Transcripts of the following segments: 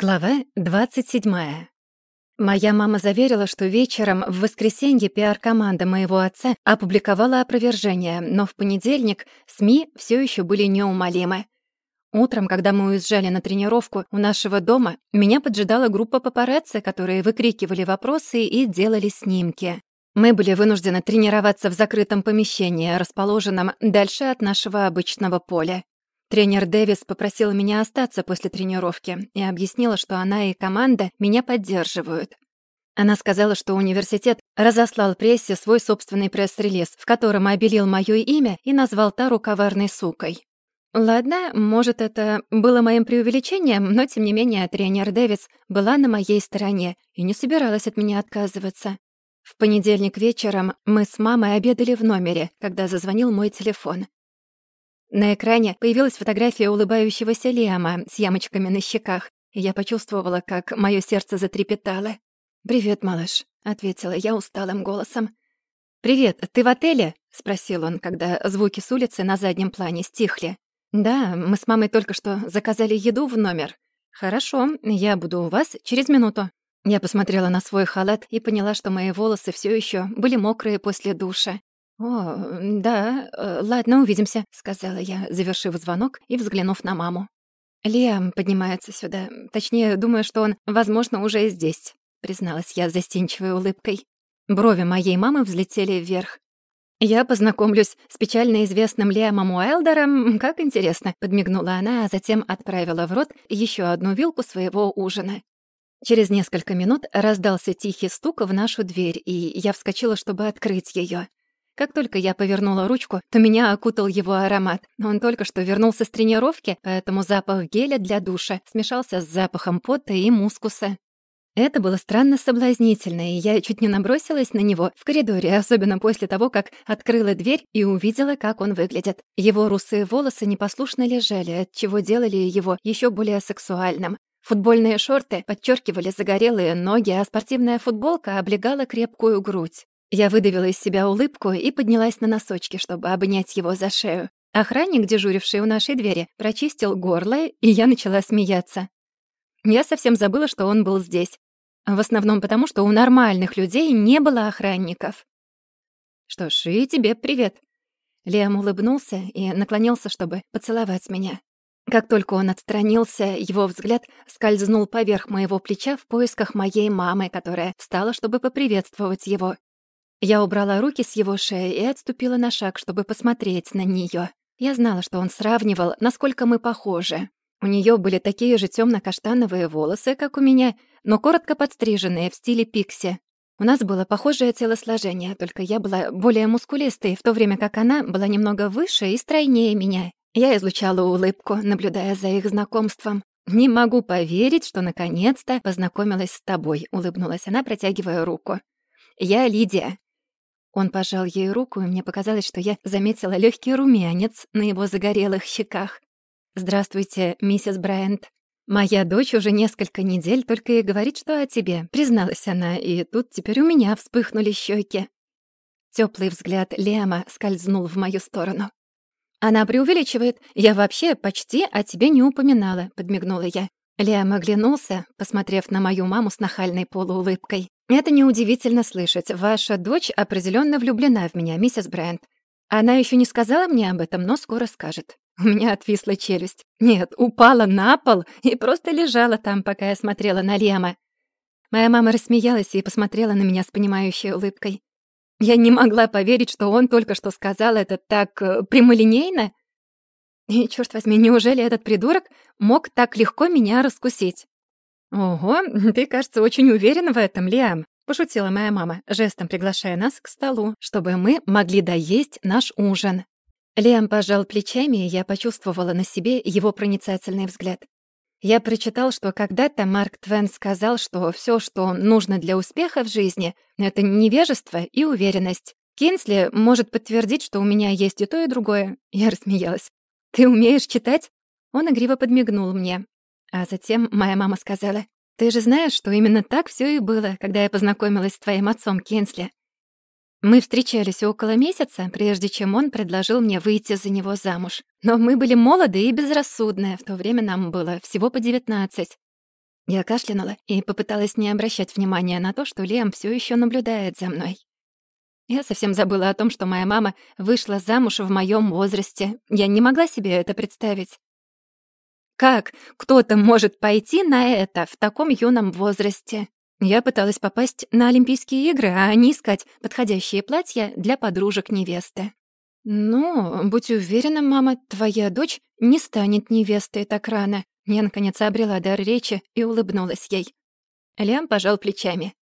Глава 27. Моя мама заверила, что вечером в воскресенье пиар-команда моего отца опубликовала опровержение, но в понедельник СМИ все еще были неумолимы. Утром, когда мы уезжали на тренировку у нашего дома, меня поджидала группа папарацци, которые выкрикивали вопросы и делали снимки. Мы были вынуждены тренироваться в закрытом помещении, расположенном дальше от нашего обычного поля. Тренер Дэвис попросила меня остаться после тренировки и объяснила, что она и команда меня поддерживают. Она сказала, что университет разослал прессе свой собственный пресс-релиз, в котором обелил моё имя и назвал Тару коварной сукой. Ладно, может, это было моим преувеличением, но, тем не менее, тренер Дэвис была на моей стороне и не собиралась от меня отказываться. В понедельник вечером мы с мамой обедали в номере, когда зазвонил мой телефон. На экране появилась фотография улыбающегося Лиама с ямочками на щеках, я почувствовала, как моё сердце затрепетало. «Привет, малыш», — ответила я усталым голосом. «Привет, ты в отеле?» — спросил он, когда звуки с улицы на заднем плане стихли. «Да, мы с мамой только что заказали еду в номер». «Хорошо, я буду у вас через минуту». Я посмотрела на свой халат и поняла, что мои волосы всё ещё были мокрые после душа. «О, да, э, ладно, увидимся», — сказала я, завершив звонок и взглянув на маму. «Лиам поднимается сюда. Точнее, думаю, что он, возможно, уже здесь», — призналась я застенчивой улыбкой. Брови моей мамы взлетели вверх. «Я познакомлюсь с печально известным Лиамом Уайлдером. Как интересно», — подмигнула она, а затем отправила в рот еще одну вилку своего ужина. Через несколько минут раздался тихий стук в нашу дверь, и я вскочила, чтобы открыть ее. Как только я повернула ручку, то меня окутал его аромат. Он только что вернулся с тренировки, поэтому запах геля для душа смешался с запахом пота и мускуса. Это было странно соблазнительно, и я чуть не набросилась на него в коридоре, особенно после того, как открыла дверь и увидела, как он выглядит. Его русые волосы непослушно лежали, отчего делали его еще более сексуальным. Футбольные шорты подчеркивали загорелые ноги, а спортивная футболка облегала крепкую грудь. Я выдавила из себя улыбку и поднялась на носочки, чтобы обнять его за шею. Охранник, дежуривший у нашей двери, прочистил горло, и я начала смеяться. Я совсем забыла, что он был здесь. В основном потому, что у нормальных людей не было охранников. «Что ж, и тебе привет». Лиам улыбнулся и наклонился, чтобы поцеловать меня. Как только он отстранился, его взгляд скользнул поверх моего плеча в поисках моей мамы, которая встала, чтобы поприветствовать его. Я убрала руки с его шеи и отступила на шаг, чтобы посмотреть на неё. Я знала, что он сравнивал, насколько мы похожи. У неё были такие же тёмно-каштановые волосы, как у меня, но коротко подстриженные в стиле пикси. У нас было похожее телосложение, только я была более мускулистой, в то время как она была немного выше и стройнее меня. Я излучала улыбку, наблюдая за их знакомством. «Не могу поверить, что наконец-то познакомилась с тобой», — улыбнулась она, протягивая руку. «Я Лидия. Он пожал ей руку, и мне показалось, что я заметила легкий румянец на его загорелых щеках. «Здравствуйте, миссис Брайант. Моя дочь уже несколько недель только и говорит, что о тебе», — призналась она, и тут теперь у меня вспыхнули щеки. Теплый взгляд Лема скользнул в мою сторону. «Она преувеличивает. Я вообще почти о тебе не упоминала», — подмигнула я. Лиам оглянулся, посмотрев на мою маму с нахальной полуулыбкой. «Это неудивительно слышать. Ваша дочь определенно влюблена в меня, миссис Брайант. Она еще не сказала мне об этом, но скоро скажет». У меня отвисла челюсть. Нет, упала на пол и просто лежала там, пока я смотрела на Лема. Моя мама рассмеялась и посмотрела на меня с понимающей улыбкой. Я не могла поверить, что он только что сказал это так э, прямолинейно. И, черт возьми, неужели этот придурок мог так легко меня раскусить? «Ого, ты, кажется, очень уверен в этом, Лиам», — пошутила моя мама, жестом приглашая нас к столу, чтобы мы могли доесть наш ужин. Лиам пожал плечами, и я почувствовала на себе его проницательный взгляд. Я прочитал, что когда-то Марк Твен сказал, что все, что нужно для успеха в жизни, это невежество и уверенность. Кинсли может подтвердить, что у меня есть и то, и другое. Я рассмеялась. «Ты умеешь читать?» Он игриво подмигнул мне. А затем моя мама сказала, «Ты же знаешь, что именно так все и было, когда я познакомилась с твоим отцом Кенсли. Мы встречались около месяца, прежде чем он предложил мне выйти за него замуж. Но мы были молоды и безрассудны, в то время нам было всего по девятнадцать. Я кашлянула и попыталась не обращать внимания на то, что Лем все еще наблюдает за мной. Я совсем забыла о том, что моя мама вышла замуж в моем возрасте. Я не могла себе это представить. Как кто-то может пойти на это в таком юном возрасте? Я пыталась попасть на Олимпийские игры, а не искать подходящие платья для подружек невесты. «Ну, будь уверена, мама, твоя дочь не станет невестой так рано». Я, наконец, обрела дар речи и улыбнулась ей. Лиам пожал плечами.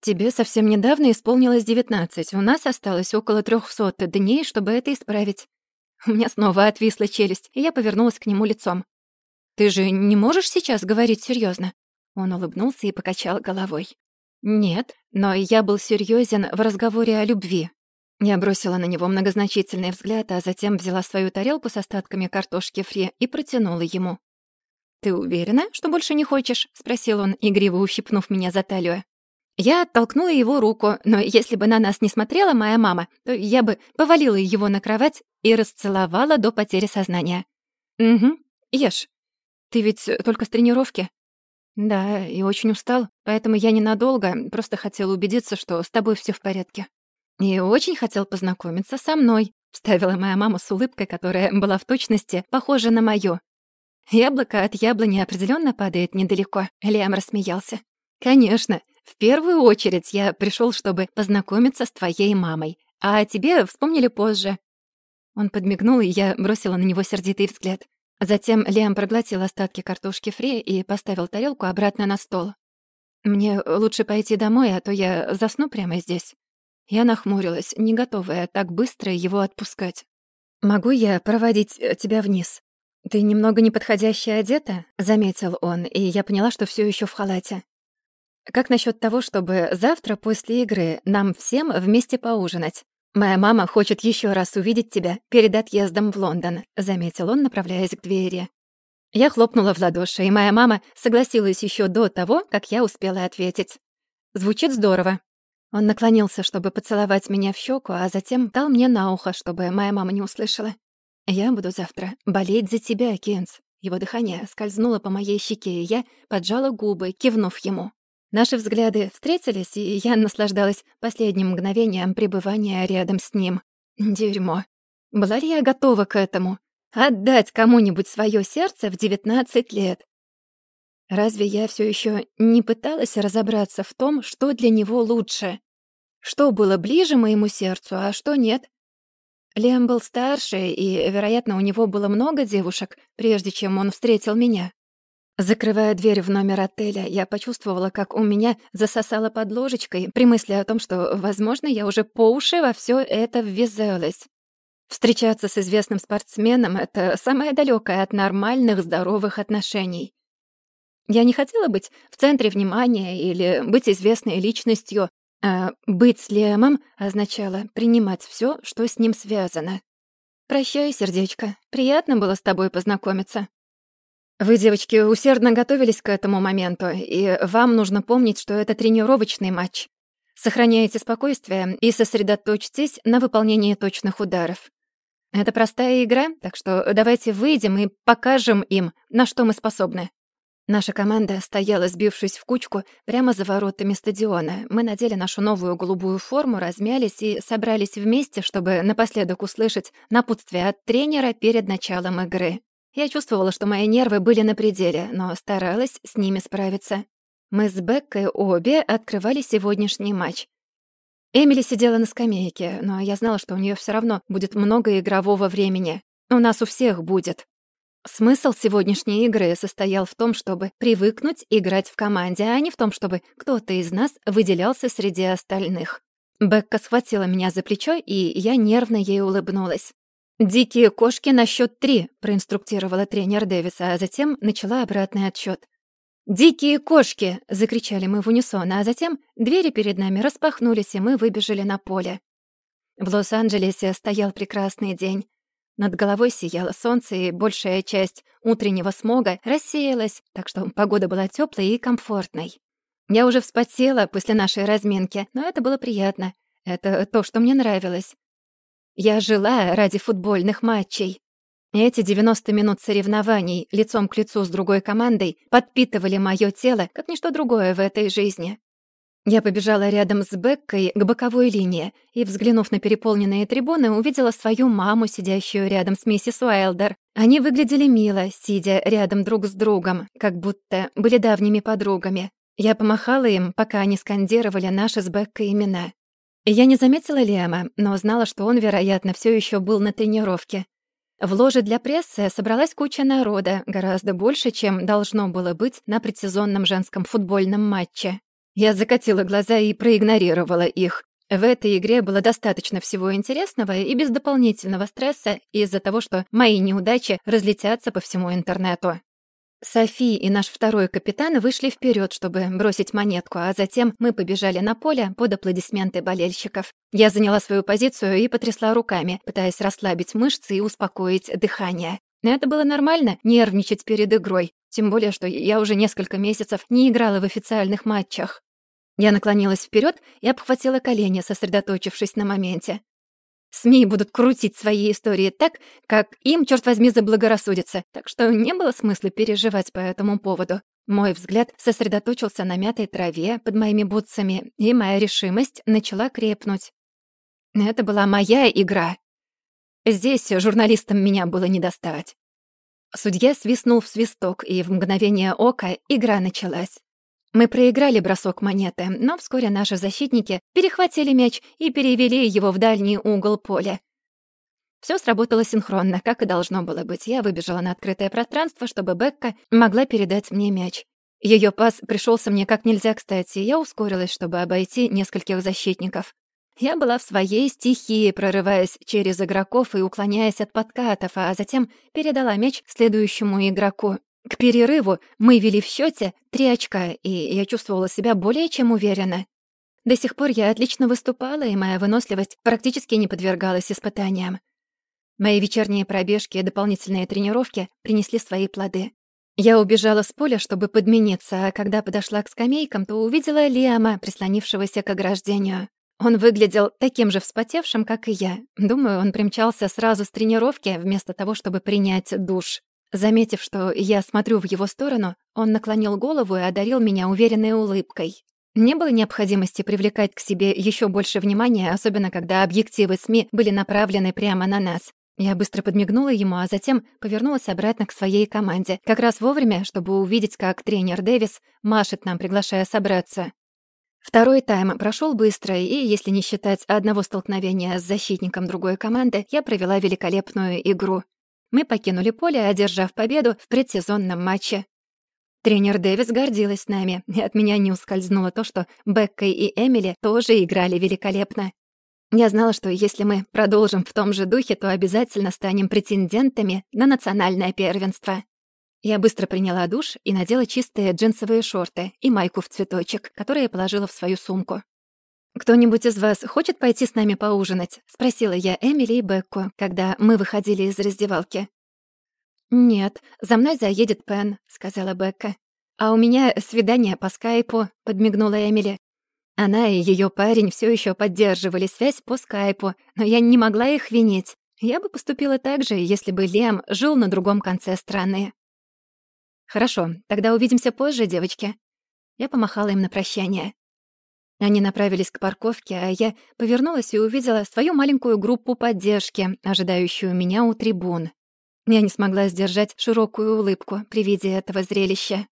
«Тебе совсем недавно исполнилось девятнадцать. У нас осталось около трехсот дней, чтобы это исправить». У меня снова отвисла челюсть, и я повернулась к нему лицом. «Ты же не можешь сейчас говорить серьезно? Он улыбнулся и покачал головой. «Нет, но я был серьезен в разговоре о любви». Я бросила на него многозначительный взгляд, а затем взяла свою тарелку с остатками картошки фри и протянула ему. «Ты уверена, что больше не хочешь?» — спросил он, игриво ущипнув меня за талию. Я оттолкнула его руку, но если бы на нас не смотрела моя мама, то я бы повалила его на кровать и расцеловала до потери сознания. «Угу, ешь. Ты ведь только с тренировки?» «Да, и очень устал, поэтому я ненадолго, просто хотела убедиться, что с тобой все в порядке». «И очень хотел познакомиться со мной», — вставила моя мама с улыбкой, которая была в точности похожа на мою. «Яблоко от яблони определенно падает недалеко», — Лиам рассмеялся. «Конечно, в первую очередь я пришел, чтобы познакомиться с твоей мамой, а тебе вспомнили позже». Он подмигнул, и я бросила на него сердитый взгляд. Затем Лиам проглотил остатки картошки фри и поставил тарелку обратно на стол. «Мне лучше пойти домой, а то я засну прямо здесь». Я нахмурилась, не готовая так быстро его отпускать. «Могу я проводить э, тебя вниз?» «Ты немного неподходяще одета», — заметил он, и я поняла, что все еще в халате. «Как насчет того, чтобы завтра после игры нам всем вместе поужинать? «Моя мама хочет еще раз увидеть тебя перед отъездом в Лондон», — заметил он, направляясь к двери. Я хлопнула в ладоши, и моя мама согласилась еще до того, как я успела ответить. «Звучит здорово». Он наклонился, чтобы поцеловать меня в щеку, а затем дал мне на ухо, чтобы моя мама не услышала. «Я буду завтра болеть за тебя, Кенс». Его дыхание скользнуло по моей щеке, и я поджала губы, кивнув ему. Наши взгляды встретились, и я наслаждалась последним мгновением пребывания рядом с ним. Дерьмо. Была ли я готова к этому? Отдать кому-нибудь свое сердце в 19 лет? Разве я все еще не пыталась разобраться в том, что для него лучше? Что было ближе моему сердцу, а что нет? Лем был старше, и, вероятно, у него было много девушек, прежде чем он встретил меня. Закрывая дверь в номер отеля, я почувствовала, как у меня засосало под ложечкой при мысли о том, что, возможно, я уже по уши во все это ввязалась. Встречаться с известным спортсменом — это самое далекое от нормальных здоровых отношений. Я не хотела быть в центре внимания или быть известной личностью, а быть с Лемом означало принимать все, что с ним связано. «Прощай, сердечко. Приятно было с тобой познакомиться». Вы, девочки, усердно готовились к этому моменту, и вам нужно помнить, что это тренировочный матч. Сохраняйте спокойствие и сосредоточьтесь на выполнении точных ударов. Это простая игра, так что давайте выйдем и покажем им, на что мы способны. Наша команда стояла, сбившись в кучку, прямо за воротами стадиона. Мы надели нашу новую голубую форму, размялись и собрались вместе, чтобы напоследок услышать напутствие от тренера перед началом игры. Я чувствовала, что мои нервы были на пределе, но старалась с ними справиться. Мы с Беккой обе открывали сегодняшний матч. Эмили сидела на скамейке, но я знала, что у нее все равно будет много игрового времени. У нас у всех будет. Смысл сегодняшней игры состоял в том, чтобы привыкнуть играть в команде, а не в том, чтобы кто-то из нас выделялся среди остальных. Бекка схватила меня за плечо, и я нервно ей улыбнулась. «Дикие кошки на счет три», — проинструктировала тренер Дэвиса, а затем начала обратный отсчет. «Дикие кошки!» — закричали мы в унисон, а затем двери перед нами распахнулись, и мы выбежали на поле. В Лос-Анджелесе стоял прекрасный день. Над головой сияло солнце, и большая часть утреннего смога рассеялась, так что погода была теплой и комфортной. Я уже вспотела после нашей разминки, но это было приятно. Это то, что мне нравилось. Я жила ради футбольных матчей. Эти 90 минут соревнований лицом к лицу с другой командой подпитывали моё тело, как ничто другое в этой жизни. Я побежала рядом с Беккой к боковой линии и, взглянув на переполненные трибуны, увидела свою маму, сидящую рядом с миссис Уайлдер. Они выглядели мило, сидя рядом друг с другом, как будто были давними подругами. Я помахала им, пока они скандировали наши с Беккой имена. Я не заметила Лема, но знала, что он, вероятно, все еще был на тренировке. В ложе для прессы собралась куча народа, гораздо больше, чем должно было быть на предсезонном женском футбольном матче. Я закатила глаза и проигнорировала их. В этой игре было достаточно всего интересного и без дополнительного стресса из-за того, что мои неудачи разлетятся по всему интернету. Софи и наш второй капитан вышли вперед, чтобы бросить монетку, а затем мы побежали на поле под аплодисменты болельщиков. Я заняла свою позицию и потрясла руками, пытаясь расслабить мышцы и успокоить дыхание. Это было нормально — нервничать перед игрой, тем более, что я уже несколько месяцев не играла в официальных матчах. Я наклонилась вперед и обхватила колени, сосредоточившись на моменте. СМИ будут крутить свои истории так, как им, черт возьми, заблагорассудится, так что не было смысла переживать по этому поводу. Мой взгляд сосредоточился на мятой траве под моими бутсами, и моя решимость начала крепнуть. Это была моя игра. Здесь журналистам меня было не доставать. Судья свистнул в свисток, и в мгновение ока игра началась. Мы проиграли бросок монеты, но вскоре наши защитники перехватили мяч и перевели его в дальний угол поля. Все сработало синхронно, как и должно было быть. Я выбежала на открытое пространство, чтобы Бекка могла передать мне мяч. Ее пас пришелся мне как нельзя кстати, я ускорилась, чтобы обойти нескольких защитников. Я была в своей стихии, прорываясь через игроков и уклоняясь от подкатов, а затем передала мяч следующему игроку. К перерыву мы вели в счете три очка, и я чувствовала себя более чем уверенно. До сих пор я отлично выступала, и моя выносливость практически не подвергалась испытаниям. Мои вечерние пробежки и дополнительные тренировки принесли свои плоды. Я убежала с поля, чтобы подмениться, а когда подошла к скамейкам, то увидела Лиама, прислонившегося к ограждению. Он выглядел таким же вспотевшим, как и я. Думаю, он примчался сразу с тренировки, вместо того, чтобы принять душ. Заметив, что я смотрю в его сторону, он наклонил голову и одарил меня уверенной улыбкой. Не было необходимости привлекать к себе еще больше внимания, особенно когда объективы СМИ были направлены прямо на нас. Я быстро подмигнула ему, а затем повернулась обратно к своей команде, как раз вовремя, чтобы увидеть, как тренер Дэвис машет нам, приглашая собраться. Второй тайм прошел быстро, и, если не считать одного столкновения с защитником другой команды, я провела великолепную игру. Мы покинули поле, одержав победу в предсезонном матче. Тренер Дэвис гордилась нами, и от меня не ускользнуло то, что Бекка и Эмили тоже играли великолепно. Я знала, что если мы продолжим в том же духе, то обязательно станем претендентами на национальное первенство. Я быстро приняла душ и надела чистые джинсовые шорты и майку в цветочек, которые положила в свою сумку. «Кто-нибудь из вас хочет пойти с нами поужинать?» — спросила я Эмили и Бекку, когда мы выходили из раздевалки. «Нет, за мной заедет Пен», — сказала Бекка. «А у меня свидание по скайпу», — подмигнула Эмили. Она и ее парень все еще поддерживали связь по скайпу, но я не могла их винить. Я бы поступила так же, если бы Лем жил на другом конце страны. «Хорошо, тогда увидимся позже, девочки». Я помахала им на прощание. Они направились к парковке, а я повернулась и увидела свою маленькую группу поддержки, ожидающую меня у трибун. Я не смогла сдержать широкую улыбку при виде этого зрелища.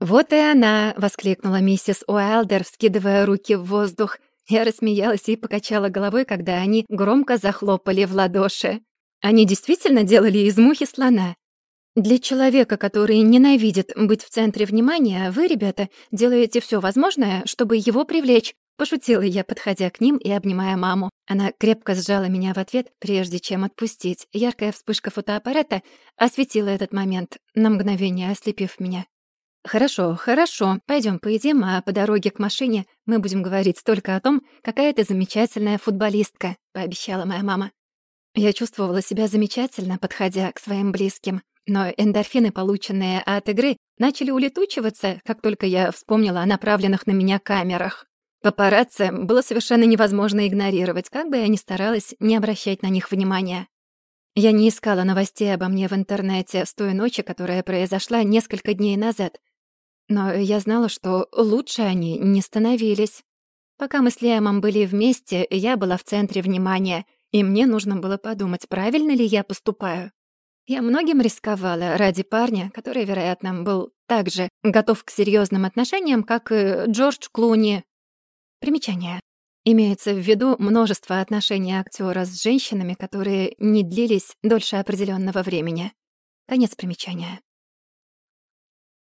«Вот и она!» — воскликнула миссис Уайлдер, вскидывая руки в воздух. Я рассмеялась и покачала головой, когда они громко захлопали в ладоши. Они действительно делали из мухи слона. Для человека, который ненавидит быть в центре внимания, вы, ребята, делаете все возможное, чтобы его привлечь. Пошутила я, подходя к ним и обнимая маму. Она крепко сжала меня в ответ, прежде чем отпустить. Яркая вспышка фотоаппарата осветила этот момент, на мгновение ослепив меня. «Хорошо, хорошо, пойдем поедим, а по дороге к машине мы будем говорить только о том, какая ты замечательная футболистка», — пообещала моя мама. Я чувствовала себя замечательно, подходя к своим близким. Но эндорфины, полученные от игры, начали улетучиваться, как только я вспомнила о направленных на меня камерах. Папарацци было совершенно невозможно игнорировать, как бы я ни старалась не обращать на них внимания. Я не искала новостей обо мне в интернете с той ночи, которая произошла несколько дней назад. Но я знала, что лучше они не становились. Пока мы с Лиамом были вместе, я была в центре внимания, и мне нужно было подумать, правильно ли я поступаю. Я многим рисковала ради парня, который, вероятно, был так же готов к серьезным отношениям, как и Джордж Клуни. Примечание. Имеется в виду множество отношений актера с женщинами, которые не длились дольше определенного времени. Конец примечания.